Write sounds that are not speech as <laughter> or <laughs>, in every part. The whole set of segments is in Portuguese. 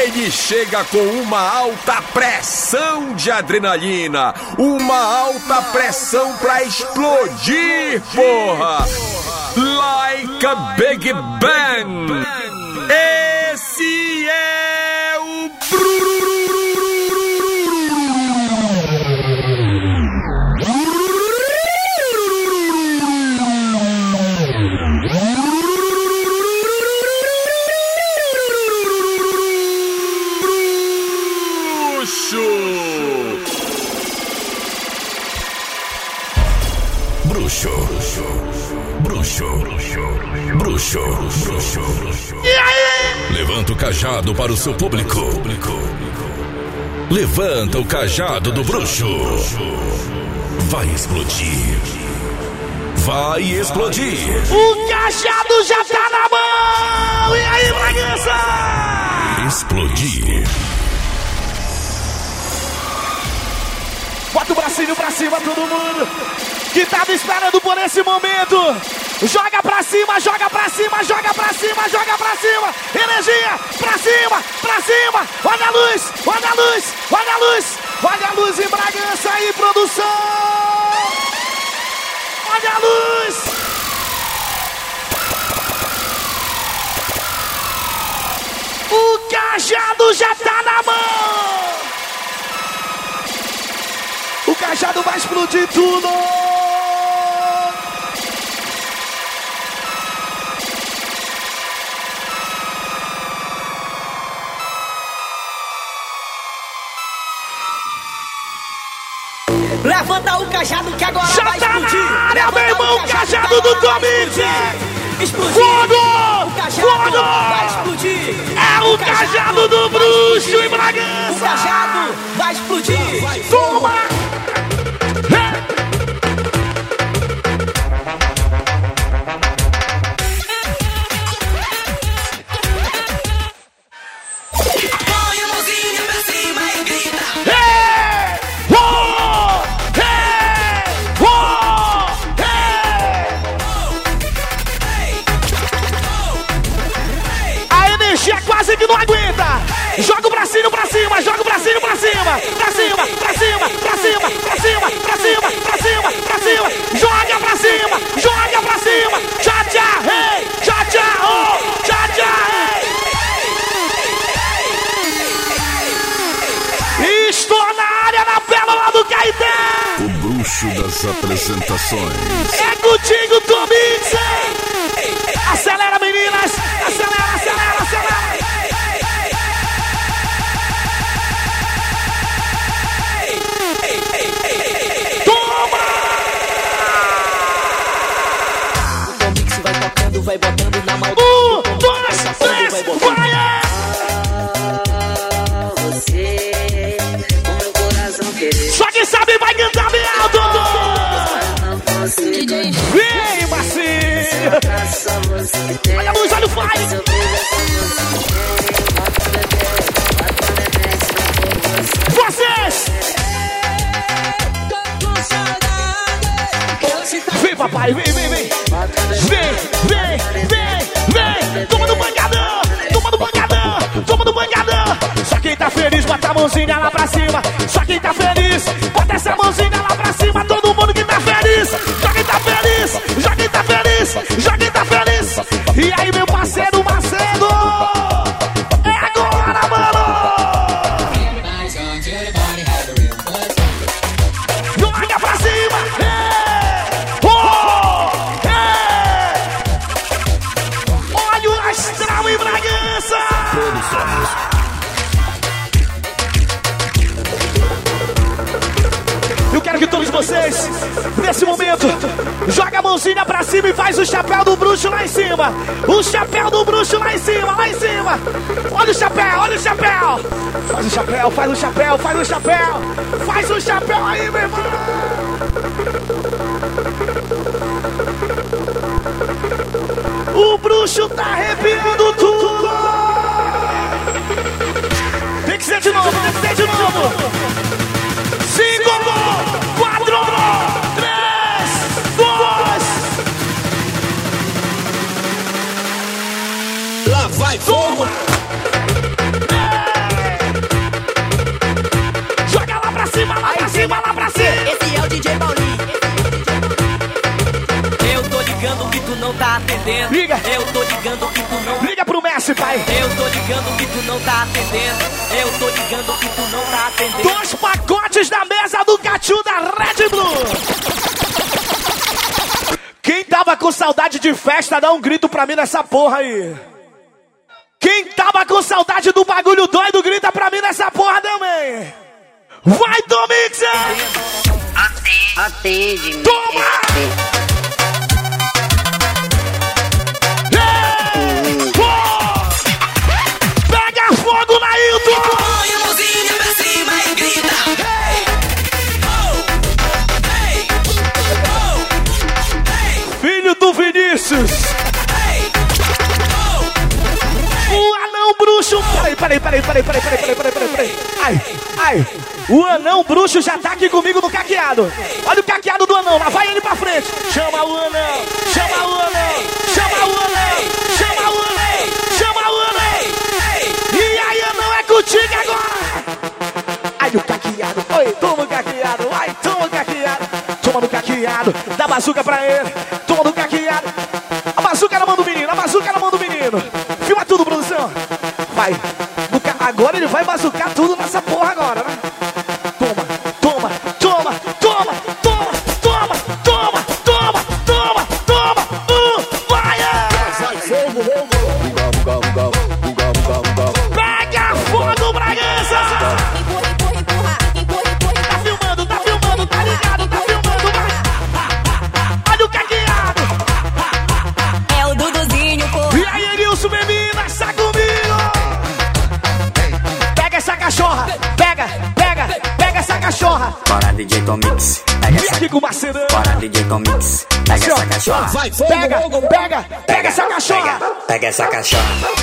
Ele chega com uma alta pressão de adrenalina, uma alta pressão pra explodir, porra! Like a Big Bang! Cajado para o seu público. Levanta o cajado do bruxo. Vai explodir. Vai explodir. O cajado já tá na mão! E aí, Bragança? Explodir. Bota o bracinho pra cima, todo mundo que tava esperando por esse momento. Joga pra cima, joga pra cima, joga pra cima, joga pra cima. Energia, pra cima, pra cima. Olha a luz, olha a luz, olha a luz. Olha a luz em Bragança aí, produção. Olha a luz. O cajado já tá na mão. O cajado vai explodir tudo. Levanta o cajado que agora Já vai tá explodir. na área, Levanta meu o irmão, que cajado agora do Tomite. explodir. Fogo! O cajado Fogo! vai explodir. É o cajado do vai bruxo em Bragança. O cajado vai explodir. Toma! Cima, pra cima, pra cima, pra cima, pra cima, pra cima, pra cima, pra cima. Joga pra cima, joga pra cima. Tchá, hey! Tchá tchá, oh! Tchá tchá, hey! Estou na área na pérola do Caetano. O bruxo das apresentações. É contigo, Tomix! Acelera, Olha a luz, olha o você. Vocês! Vem, papai, vem, vem, vem! Vem, vem, vem, vem! Toma no bangadão! Toma no bangadão! Toma no bangadão! Só quem tá feliz, bota a mãozinha lá pra cima! Só quem tá feliz, bota essa mãozinha lá em cima, lá em cima. Olha o chapéu, olha o chapéu. Faz o chapéu, faz o chapéu, faz o chapéu. Faz o chapéu aí, meu irmão. O bruxo tá arrepiando tudo. Tem que ser de novo, tem que ser de novo. fogo. É! Joga lá pra cima, lá pra cima, lá pra cima. Esse é o DJ Paulinho. Eu tô ligando que tu não tá atendendo. Liga. Eu tô ligando que tu não. Liga pro Messi, pai. Eu tô ligando que tu não tá atendendo. Eu tô ligando que tu não tá atendendo. Dois pacotes na mesa do Gatinho da Red Blue. Quem tava com saudade de festa, dá um grito pra mim nessa porra aí. Quem tava com saudade do bagulho doido, grita pra mim nessa porra também. Vai, Domix! Atende, Toma! Ei! Pô! Pega fogo na Hilton! Põe a mãozinha pra cima e grita. Filho do Vinícius! Peraí, peraí, peraí, peraí, peraí, peraí, peraí, peraí, peraí. Ai, ai! O anão bruxo já tá aqui comigo no caqueado. Olha o caqueado do anão, lá vai ele pra frente. Chama o anão, chama o anão, chama o anão, chama o anão, chama o anão. E aí, anão, é contigo agora! Ai, o caqueado, oi, toma o caqueado, ai, toma o caqueado, toma no caqueado, dá bazuca pra ele, toma no caqueado. A bazuca na mão do menino, a bazuca na mão do menino. Filma tudo, produção. Vai. Cachorra Pega, pega, pega essa cachorra! Pega, pega essa cachorra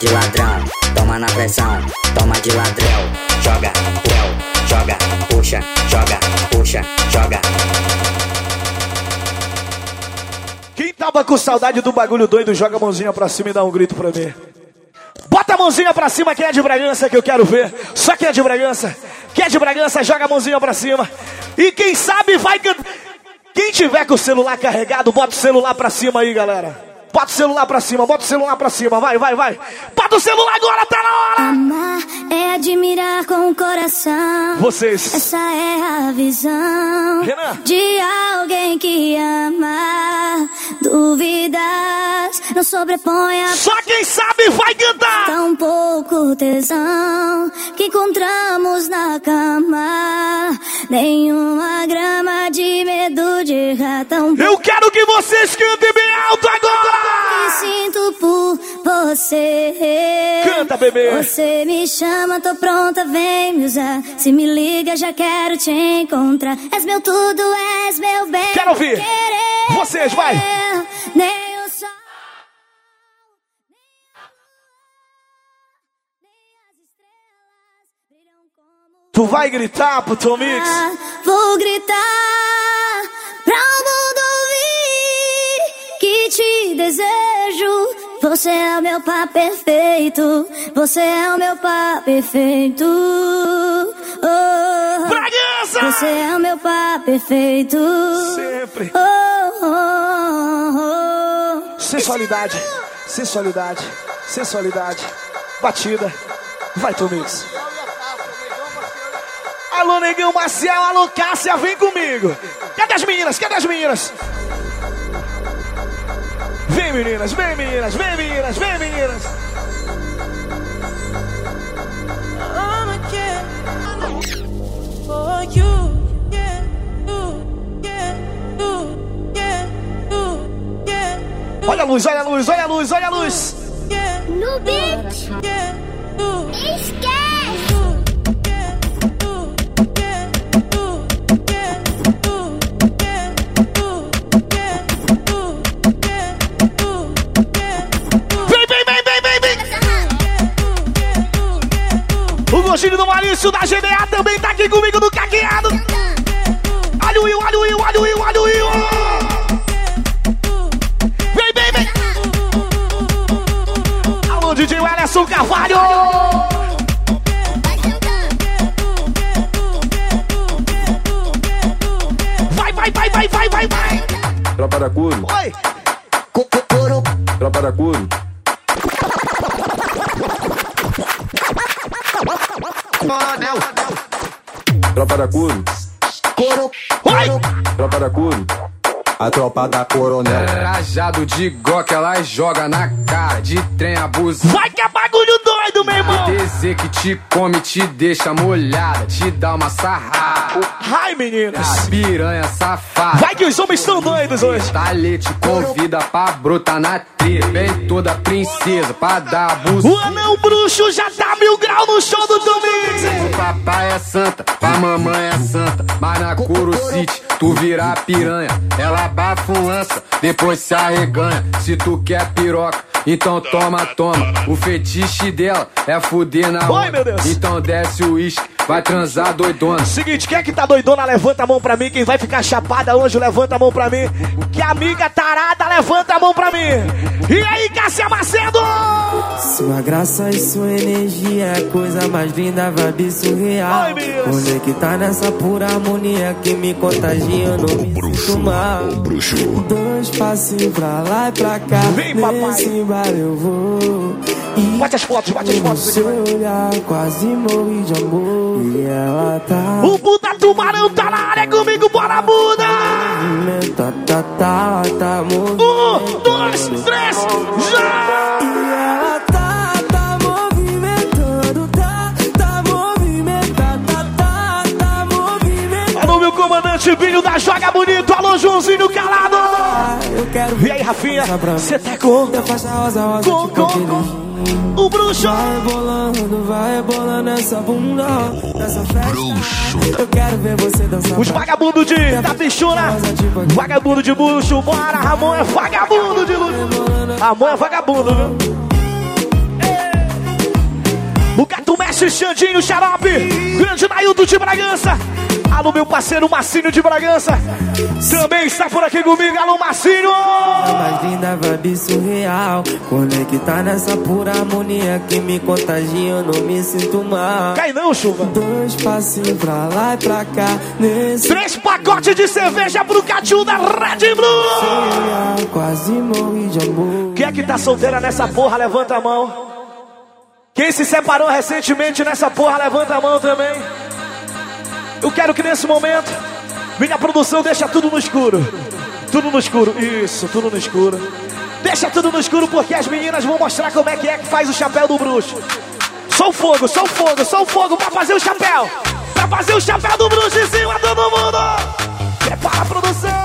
de ladrão, toma na pressão, toma de ladrão, joga, réu, joga, puxa, joga, puxa, joga. Quem tava com saudade do bagulho doido, joga a mãozinha pra cima e dá um grito pra mim. Bota a mãozinha pra cima, quem é de Bragança que eu quero ver. Só quem é de Bragança. Quem é de Bragança, joga a mãozinha pra cima. E quem sabe vai cantar. Quem tiver com o celular carregado, bota o celular pra cima aí, galera. Bota o celular pra cima, bota o celular pra cima, vai, vai, vai. Bota o celular agora, tá na hora. Amar é admirar com o coração. Vocês. Essa é a visão Renan. de alguém que ama. Dúvidas não sobrepõe a Só quem sabe vai cantar. tão pouco tesão que encontramos na cama. Nenhuma grama de medo de errar tão Eu quero que vocês cantem alto agora. Me sinto por você. Canta, bebê. Você me chama, tô pronta, vem me usar. Se me liga, já quero te encontrar. És meu tudo, és meu bem. Quero ouvir. Querer. Vocês, vai. Nem o sol. Tu vai gritar pro Tomix. ah, Vou gritar pra o mundo desejo. Você é o meu par perfeito. Você é o meu par perfeito. Oh, Bragança! você é o meu par perfeito. Sempre. Oh, oh, oh. Sensualidade, sensualidade, sensualidade. Batida. Vai, Tomix. Alô, Negão Marcial, alô, Cássia, vem comigo. Cadê as meninas? Cadê as meninas? Vem, meninas, vem, meninas, vem, meninas, vem, meninas. Olha a luz, olha a luz, olha a luz, olha a luz. No beat, esquece. De goque, doido, meu irmão. Dizer que te come, te deixa molhada. Te dá uma sarrada. Ai, meninas. Piranha safada. Vai que os homens são doidos hoje. Talhe te convida pra brotar na trilha. Vem toda princesa pra dar abuso. O anão bruxo já tá mil grau no show do domingo. O papai é santa, a mamãe é santa. Mas na Curo City, tu vira piranha. Ela abafa lança, depois se arreganha. Se tu quer piroca, então toma, toma. O fetiche dela é fuder na Oi, onda. Então desce o uísque, vai transar doidona. Seguinte, quem é que tá doidona, levanta a mão pra mim. Quem vai ficar chapada hoje, levanta a mão pra mim. Que amiga tarada, levanta a mão pra mim. E aí, Cássia Macedo? Sua graça e sua energia é a coisa mais linda, vibe surreal. Ai, meninas. Conectar nessa pura harmonia que me contagia, eu não me sinto mal. Bruxo. Dois passinhos pra lá e pra cá. Vem, papai. Nesse bar eu vou. Bate as fotos, bate as fotos. olhar quase morri de amor. E ela tá. O Buda Tubarão tá na área comigo, bora Buda! Tá, tá, tá. Um, dois, três, já! Binho da Joga Bonito, alô, Joãozinho Calado! Eu quero E aí, Rafinha, você tá com? Com, tipo com, o bruxo? Vai bolando, vai bolando essa bunda Nessa festa. Eu quero ver você dançar Os vagabundos de, da bichona, vagabundo de bucho, bora, Ramon é vagabundo de luxo. Ramon é vagabundo, viu? O gato mestre Xandinho Xarope, grande Naildo de Bragança. Alô, meu parceiro Marcinho de Bragança, também está por aqui comigo, alô, Marcinho. A mais linda vibe surreal Conectar nessa pura harmonia que me contagia Eu não me sinto mal Cai não, chuva. Dois passinhos pra lá e pra cá Nesse Três pacotes de cerveja pro Catiu da Red Blue. quase morri de amor Quem é que tá solteira nessa porra? Levanta a mão. Quem se separou recentemente nessa porra, levanta a mão também. Eu quero que nesse momento, minha produção deixa tudo no escuro. Tudo no escuro. Isso, tudo no escuro. Deixa tudo no escuro porque as meninas vão mostrar como é que é que faz o chapéu do bruxo. Só o fogo, só o fogo, só o fogo pra fazer o chapéu. Pra fazer o chapéu do bruxo em cima todo mundo. Prepara a produção.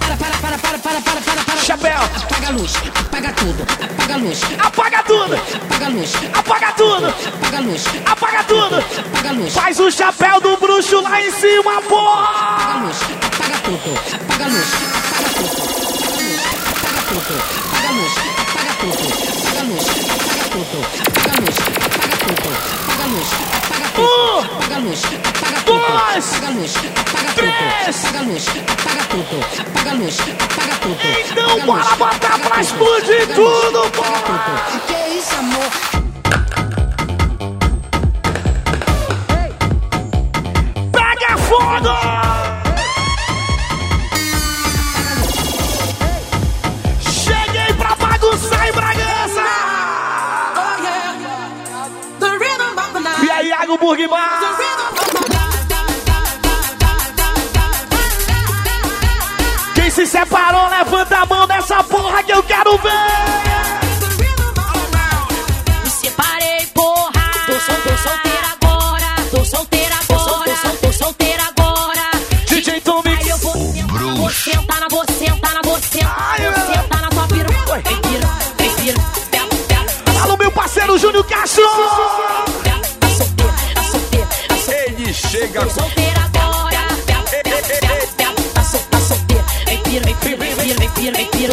Para, para, para, para, para, para, para, para. Chapéu. Apaga a luz, apaga tudo, apaga a luz, Apaga tudo. apaga a luz, luz, Apaga tudo. apaga a luz, Faz o chapéu do bruxo lá em cima, apaga a porra! luz, apaga tudo, apaga a luz, apaga tudo, apaga tudo, apaga a luz, apaga tudo, apaga a luz, apaga tudo, apaga a luz, apaga tudo, apaga a luz, apaga tudo, Um, apaga a luz, apaga tudo, apaga a luz, apaga tudo, apaga a luz, apaga tudo, apaga a luz, apaga tudo, Então bora botar pra tudo, explodir tudo, porra! tudo. Que isso, amor? Fogo! Cheguei pra bagunçar em Bragança! E aí, Iago Burgmar? Quem se separou, levanta a mão nessa porra que eu quero ver!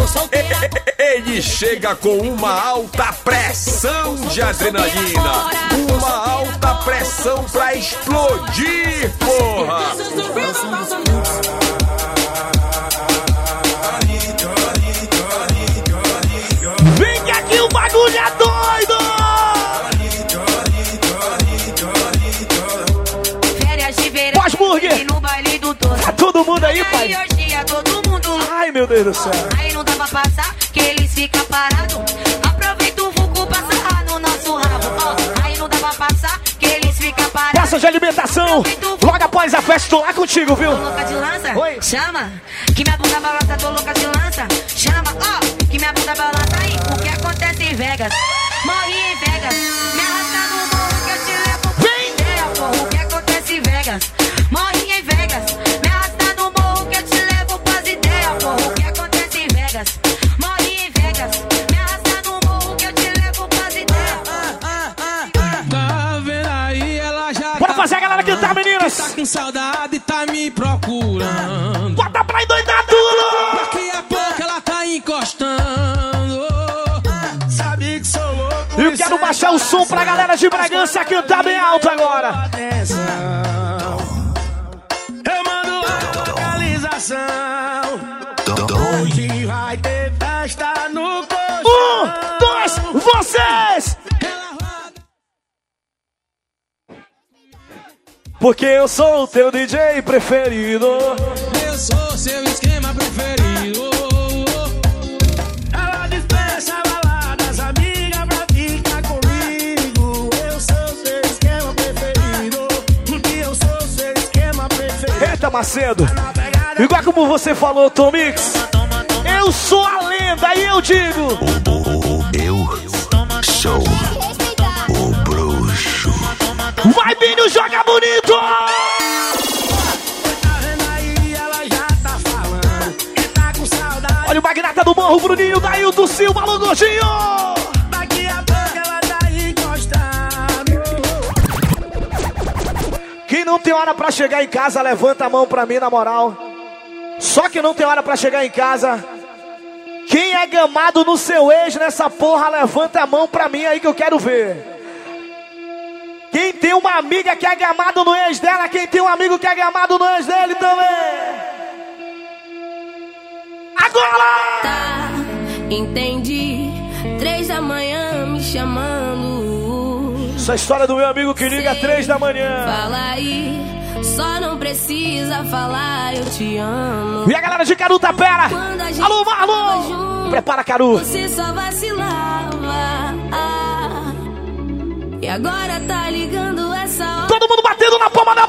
<laughs> Ele chega com uma alta pressão de adrenalina. Uma alta pressão pra explodir, porra! Vem que aqui o bagulho é doido! Férias de verão. Pós-burger. E no baile do. Todo mundo aí, pai? Hoje todo mundo. Ai, meu Deus do céu. Aí não dá pra passar, que eles ficam parados. Aproveita o vulco pra sarrar no nosso rabo. Aí não dá pra passar, que eles ficam parados. Praça de alimentação. Logo após a festa, tô lá contigo, viu? Tô louca de lança? Oi. Chama, que minha bunda balança, tô louca de lança. Chama, ó, que minha bunda balança aí. O que acontece em Vegas? Morri em Vegas. Me arrasta no morro que eu te levo Vem. O que acontece em Vegas? Tá com saudade e tá me procurando. Bota pra endoidar tudo! Daqui a pouco ela tá encostando. Sabe que sou louco. Eu quero baixar o som pra galera de Bragança cantar bem alto agora. Eu mando a localização. Porque eu sou o teu DJ preferido. Eu sou seu esquema preferido. Ela dispensa baladas, amiga, pra ficar comigo. Eu sou seu esquema preferido. Porque eu sou seu esquema preferido. Eita, Macedo. Igual como você falou, Tomix. Eu sou a lenda e eu digo. Eu sou. Vai, Binho, joga bonito! Olha o magnata do morro, Bruninho, Dailton Silva, alô, gordinho! Daqui a pouco ela tá encostando. Quem não tem hora pra chegar em casa, levanta a mão pra mim, na moral. Só que não tem hora pra chegar em casa. Quem é gamado no seu ex nessa porra, levanta a mão pra mim aí que eu quero ver. Quem tem uma amiga que é gamado no ex dela, quem tem um amigo que é gamado no ex dele também. Agora! Tá, entendi. Três da manhã me chamando. Essa história do meu amigo que liga às três da manhã. Fala aí, só não precisa falar, eu te amo. E a galera de Caru Tapera. Gente Alô, Marlon! Prepara, Caru. Você só vacilava. Ah, e agora tá ligando essa hora. Todo mundo batendo na palma da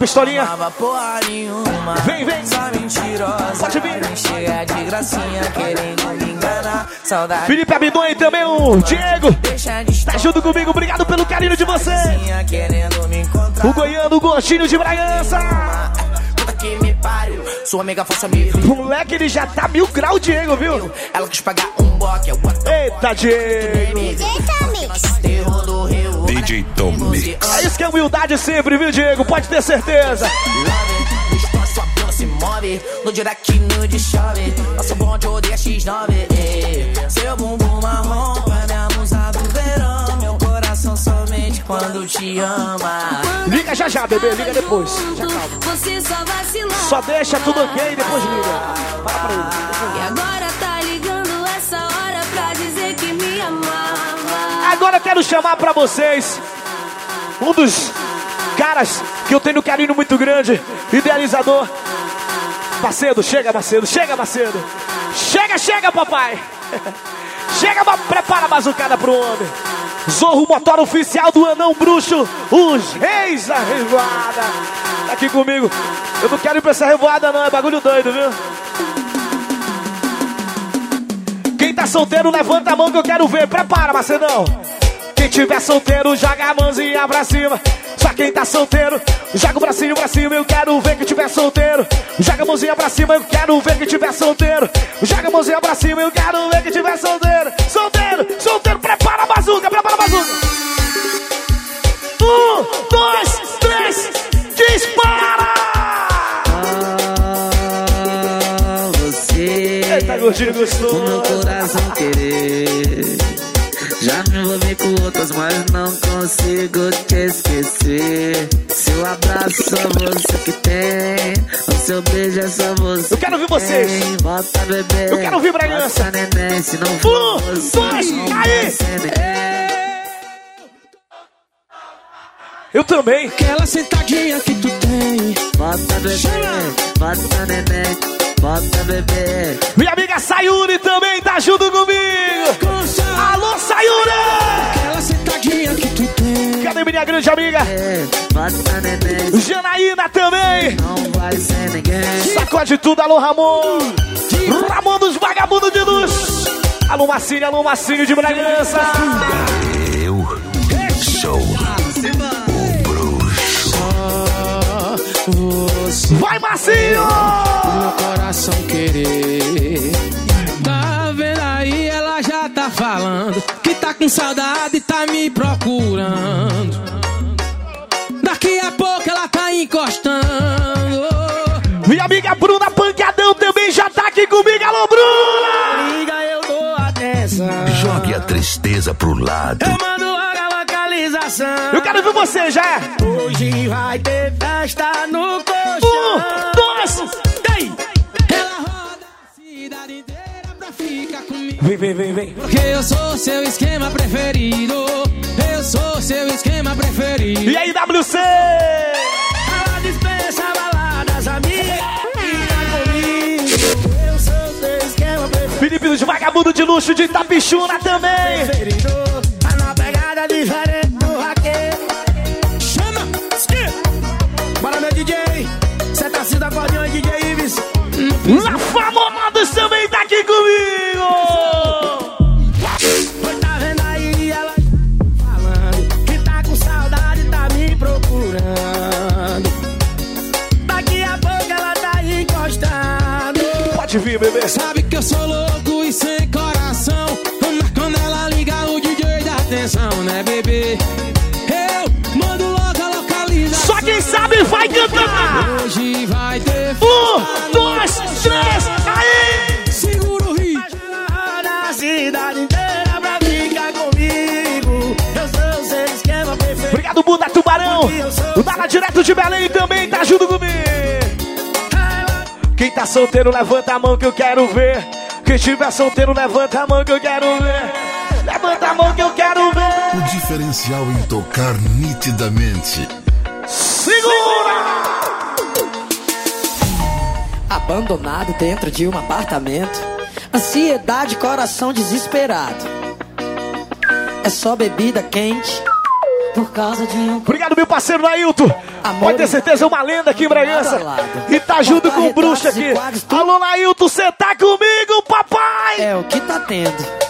pistolinha. Vem, vem. Só mentirosa. Pode vir. Gracinha, querendo me enganar. Saudade. Felipe Abidon e também o Diego. Tá junto comigo, obrigado pelo carinho de você. estar querendo me encontrar. O Goiano, o Gostinho de Bragança. Sua amiga força me. Moleque, ele já tá mil grau, Diego, viu? Ela quis pagar um boque. Eu Eita, Diego. terror do Rio. DJ Tomix. É isso que é humildade sempre, viu, Diego? Pode ter certeza. Love, sua bunda se move No direct nude chove Nosso bonde odeia X9 eh. Seu bumbum marrom É minha musa do verão Meu coração somente quando te ama Liga já já, bebê, liga depois. Já calma. Você só vacilou. Só deixa tudo ok e depois liga. Para pra ele. E agora Agora eu quero chamar pra vocês um dos caras que eu tenho um carinho muito grande, idealizador. Macedo, chega Macedo, chega Macedo. Chega, chega papai. <laughs> Chega, prepara a bazucada pro homem. Zorro, motor oficial do Anão Bruxo, os reis da revoada. Tá aqui comigo. Eu não quero ir pra essa revoada não, é bagulho doido, viu? Quem tá solteiro, levanta a mão que eu quero ver. Prepara, Macedão. Quem tiver solteiro, joga a mãozinha pra cima. Só quem tá solteiro, joga o bracinho pra cima. Eu quero ver quem tiver solteiro. Joga a mãozinha pra cima, eu quero ver quem tiver solteiro. Joga a mãozinha pra cima, eu quero ver quem tiver solteiro. Solteiro, solteiro, prepara a bazuca, prepara a bazuca. Um, dois, três, dispara! você. Eita, gordinho gostoso. O meu coração querer. Envolvi com outras, mas não consigo te esquecer. Seu abraço só você que tem. O seu beijo é só você. Eu quero ouvir vocês. Tem. Bota bebê. Eu quero ouvir Bragança. Neném, se não for Um, você, dois, não aí. Eu também. Aquela sentadinha que tu tem. Bota bebê, bota neném, bota bebê. Minha amiga Sayuri também tá junto comigo. Alô, Sayuri! Aquela sentadinha que tu tem. Cadê minha grande amiga? Bota neném, Janaína também. não vai ser ninguém. Sacode tudo, alô Ramon. Ramon dos vagabundos de luz. Alô Marcinho, alô Marcinho de Bragança. Eu sou o bruxo. Vai, Marcinho! meu coração querer. Tá vendo aí, ela já tá falando que tá com saudade e tá me procurando. Daqui a pouco ela tá encostando. Minha amiga Bruna Pancadão também já tá aqui comigo. Alô, Bruna! Liga, eu dou atenção. Jogue a tristeza pro lado. Eu mando a localização. Eu quero ver você já. Hoje vai ter festa no Vem, vem, vem, vem. Porque eu sou seu esquema preferido. Eu sou seu esquema preferido. E aí, WC? Ela dispensa baladas, amiga. Fica comigo. Eu sou seu esquema preferido. Felipe dos vagabundos de luxo de Itapixuna também. Tá louco tá solteiro, levanta a mão que eu quero ver. Quem tiver solteiro, levanta a mão que eu quero ver. Levanta a mão que eu quero ver. O diferencial em tocar nitidamente. Segura! Abandonado dentro de um apartamento. Ansiedade, coração desesperado. É só bebida quente. Por causa de um. Obrigado, meu parceiro Nailton. Pode ter certeza, é uma lenda aqui em Bragança. E tá junto com o bruxo aqui. Alô, Nailton, você tá comigo, papai? É o que tá tendo.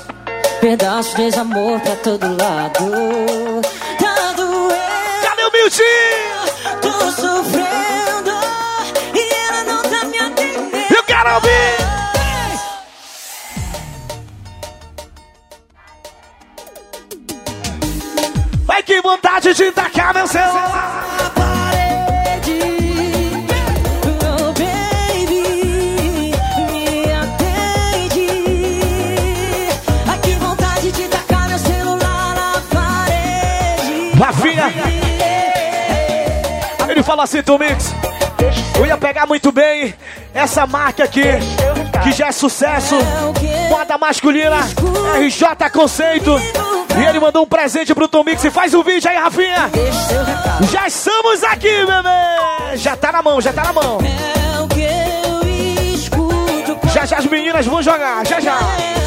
Pedaço de desamor pra todo lado. Tá doendo. Cadê o Miltinho? Tô sofrendo. Vai que vontade de tacar meu celular. Oh, baby, me atende. Ai, que vontade de tacar meu celular na parede. Rafinha. Ele fala assim, Tomix. Eu ia pegar muito bem essa marca aqui, que já é sucesso. Moda masculina, RJ Conceito. E ele mandou um presente pro Tom Mix. Faz o vídeo aí, Rafinha. Já estamos aqui, bebê. Já tá na mão, já tá na mão. É o que eu escuto. Já já as meninas vão jogar, já já. Hein?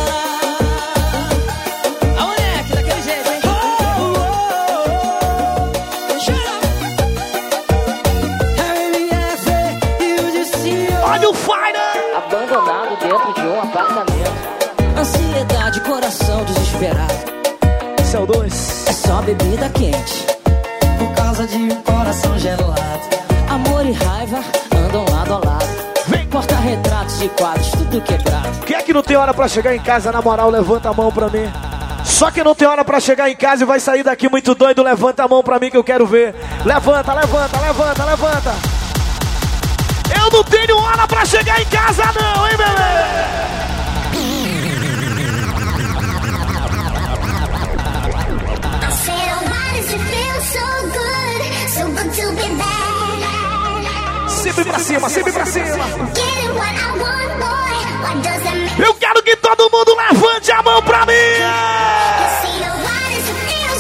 Olha o Fire! Abandonado dentro de um apartamento. Ansiedade, coração desesperado. São dois. É só bebida quente. Por causa de um coração gelado. Amor e raiva andam lado a lado. Vem cortar retratos de quadros, tudo quebrado. Quem é que não tem hora pra chegar em casa, na moral, levanta a mão pra mim. Só que não tem hora pra chegar em casa e vai sair daqui muito doido, levanta a mão pra mim que eu quero ver. Levanta, levanta, levanta, levanta. Eu não tenho hora pra chegar em casa não, hein, bebê? Sempre pra cima, sempre pra cima. Eu quero que todo mundo levante a mão pra mim. See, oh, why does it feel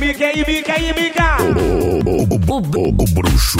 E Mica, e aí, Mica, e aí, Mica? O, o, o, o bruxo.